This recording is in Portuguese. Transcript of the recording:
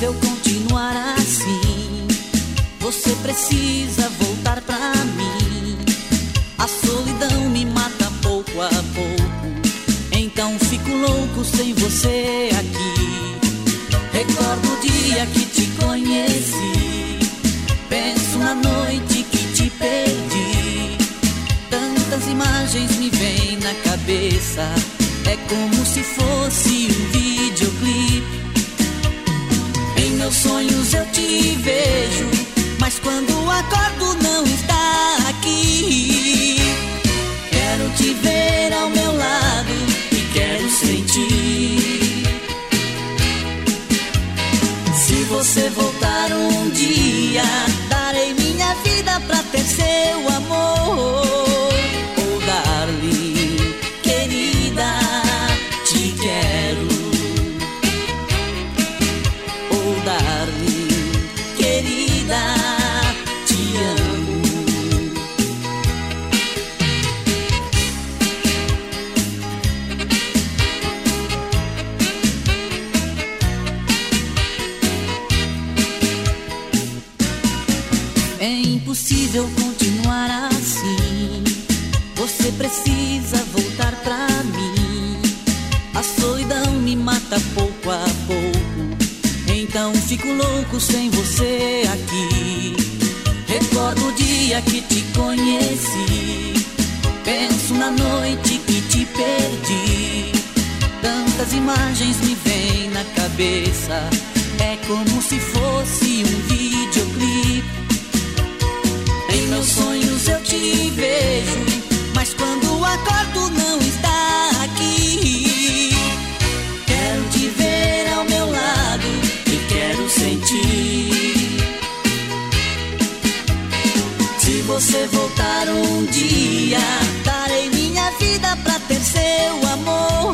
impossível continuar assim. Você precisa voltar pra mim. A solidão me mata pouco a pouco. Então fico louco sem você aqui. Recordo o dia que te conheci. Penso na noite que te perdi. Tantas imagens me vêm na cabeça. É como se fosse um videoclipe. Meus sonhos eu te vejo, mas quando acordo não está aqui. Quero te ver ao meu lado e quero sentir. Se você voltar um dia, darei minha vida pra ter seu amor. É impossível continuar assim. Você precisa voltar pra mim. A solidão me mata pouco a pouco. Então fico louco sem você aqui. Recordo o dia que te conheci. Penso na noite que te perdi. Tantas imagens me vêm na cabeça. É como se fosse um videoclipe. você voltar um dia, darei minha vida pra ter seu amor.